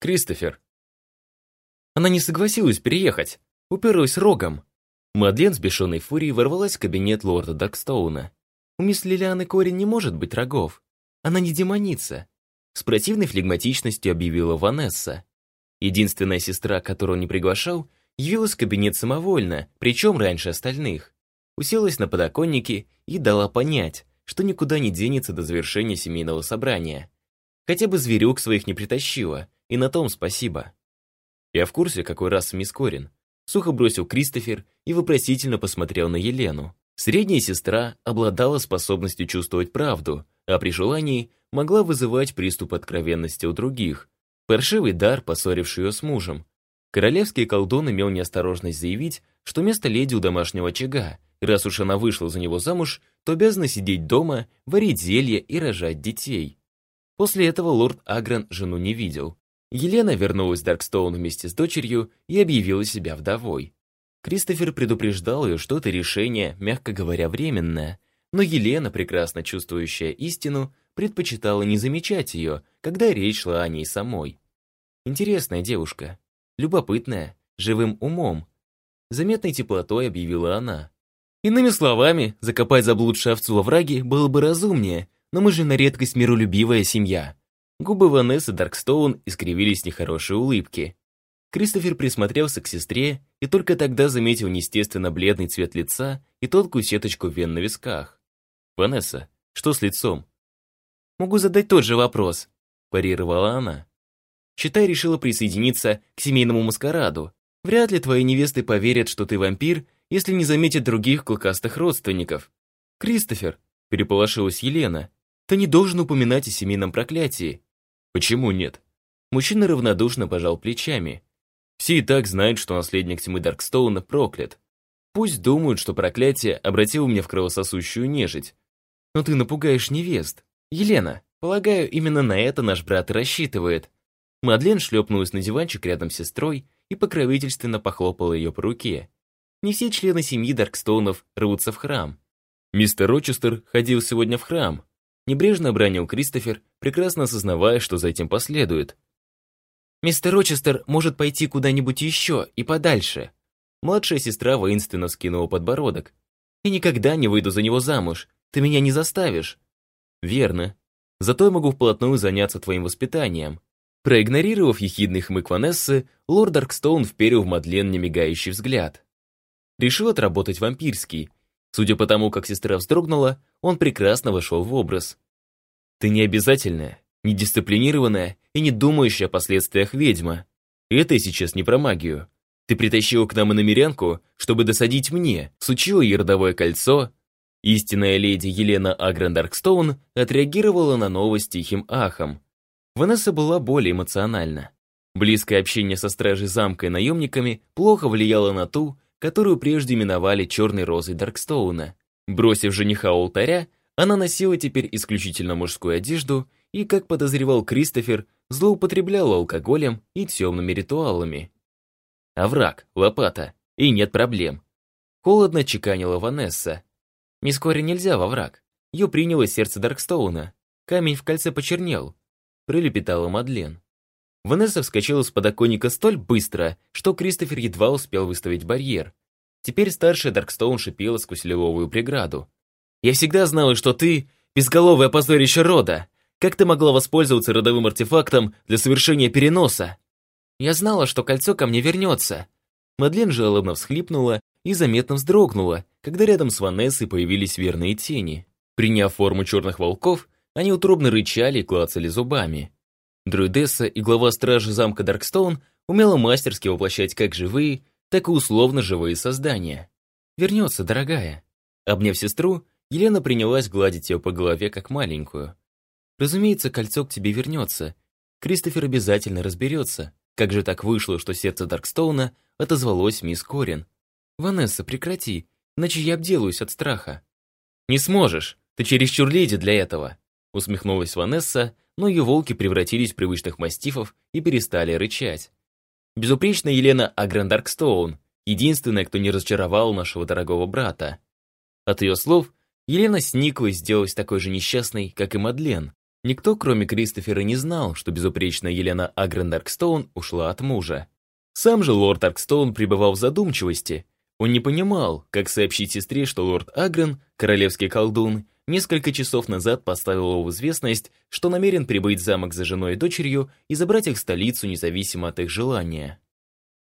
Кристофер. Она не согласилась переехать, уперлась рогом. Мадлен с бешеной фурией ворвалась в кабинет лорда Дакстоуна. У мисс Лилианы Корин не может быть рогов. Она не демоница. С противной флегматичностью объявила Ванесса. Единственная сестра, которую он не приглашал, явилась в кабинет самовольно, причем раньше остальных. Уселась на подоконнике и дала понять, что никуда не денется до завершения семейного собрания. Хотя бы зверюк своих не притащила, и на том спасибо. Я в курсе, какой раз мисс Корин. Сухо бросил Кристофер и вопросительно посмотрел на Елену. Средняя сестра обладала способностью чувствовать правду, а при желании могла вызывать приступ откровенности у других. Паршивый дар, поссоривший ее с мужем. Королевский колдун имел неосторожность заявить, что место леди у домашнего очага, и раз уж она вышла за него замуж, то обязана сидеть дома, варить зелья и рожать детей. После этого лорд Агран жену не видел. Елена вернулась в Даркстоун вместе с дочерью и объявила себя вдовой. Кристофер предупреждал ее, что это решение, мягко говоря, временное, но Елена, прекрасно чувствующая истину, предпочитала не замечать ее, когда речь шла о ней самой. Интересная девушка, любопытная, живым умом. Заметной теплотой объявила она. Иными словами, закопать заблудшую овцу во враге было бы разумнее, но мы же на редкость миролюбивая семья. Губы Ванессы Даркстоун искривились нехорошие улыбки. Кристофер присмотрелся к сестре и только тогда заметил неестественно бледный цвет лица и тонкую сеточку вен на висках. «Ванесса, что с лицом?» «Могу задать тот же вопрос», – парировала она. «Считай, решила присоединиться к семейному маскараду. Вряд ли твои невесты поверят, что ты вампир, если не заметят других клыкастых родственников». «Кристофер», – переполошилась Елена, – «ты не должен упоминать о семейном проклятии. Почему нет? Мужчина равнодушно пожал плечами. Все и так знают, что наследник тьмы Даркстоуна проклят. Пусть думают, что проклятие обратило меня в кровососущую нежить. Но ты напугаешь невест. Елена, полагаю, именно на это наш брат рассчитывает. Мадлен шлепнулась на диванчик рядом с сестрой и покровительственно похлопала ее по руке. Не все члены семьи Даркстоунов рвутся в храм. Мистер Рочестер ходил сегодня в храм, Небрежно обронил Кристофер, прекрасно осознавая, что за этим последует. «Мистер Рочестер может пойти куда-нибудь еще и подальше». Младшая сестра воинственно скинула подбородок. «И никогда не выйду за него замуж. Ты меня не заставишь». «Верно. Зато я могу вплотную заняться твоим воспитанием». Проигнорировав ехидный хмык Ванессы, лорд Даркстоун вперил в Мадлен немигающий взгляд. Решил отработать вампирский, Судя по тому, как сестра вздрогнула, он прекрасно вошел в образ. «Ты не обязательная, не дисциплинированная и не думающая о последствиях ведьма. Это сейчас не про магию. Ты притащила к нам иномерянку, чтобы досадить мне, сучила ей родовое кольцо». Истинная леди Елена Агрен Даркстоун отреагировала на новость тихим ахом. Ванесса была более эмоциональна. Близкое общение со стражей замка и наемниками плохо влияло на ту, которую прежде именовали черной розой Даркстоуна. Бросив жениха у алтаря, она носила теперь исключительно мужскую одежду и, как подозревал Кристофер, злоупотребляла алкоголем и темными ритуалами. Овраг, лопата, и нет проблем. Холодно чеканила Ванесса. Мисс Кори нельзя во враг. Ее приняло сердце Даркстоуна. Камень в кольце почернел. Пролепетала Мадлен. Ванесса вскочила с подоконника столь быстро, что Кристофер едва успел выставить барьер. Теперь старшая Даркстоун шипела сквозь лиловую преграду. «Я всегда знала, что ты — безголовое позорище рода. Как ты могла воспользоваться родовым артефактом для совершения переноса?» «Я знала, что кольцо ко мне вернется». Мадлен жалобно всхлипнула и заметно вздрогнула, когда рядом с Ванессой появились верные тени. Приняв форму черных волков, они утробно рычали и клацали зубами. Друидесса и глава стражи замка Даркстоун умела мастерски воплощать как живые, так и условно живые создания. «Вернется, дорогая». Обняв сестру, Елена принялась гладить ее по голове, как маленькую. «Разумеется, кольцо к тебе вернется. Кристофер обязательно разберется. Как же так вышло, что сердце Даркстоуна отозвалось мисс Корин? Ванесса, прекрати, иначе я обделаюсь от страха». «Не сможешь, ты чересчур леди для этого», усмехнулась Ванесса, но ее волки превратились в привычных мастифов и перестали рычать. Безупречная Елена Аграндаркстоун, единственная, кто не разочаровал нашего дорогого брата. От ее слов Елена сникла и сделалась такой же несчастной, как и Мадлен. Никто, кроме Кристофера, не знал, что безупречная Елена Агрен Даркстоун ушла от мужа. Сам же лорд Даркстоун пребывал в задумчивости. Он не понимал, как сообщить сестре, что лорд Агрен, королевский колдун, несколько часов назад поставил его в известность, что намерен прибыть в замок за женой и дочерью и забрать их в столицу независимо от их желания.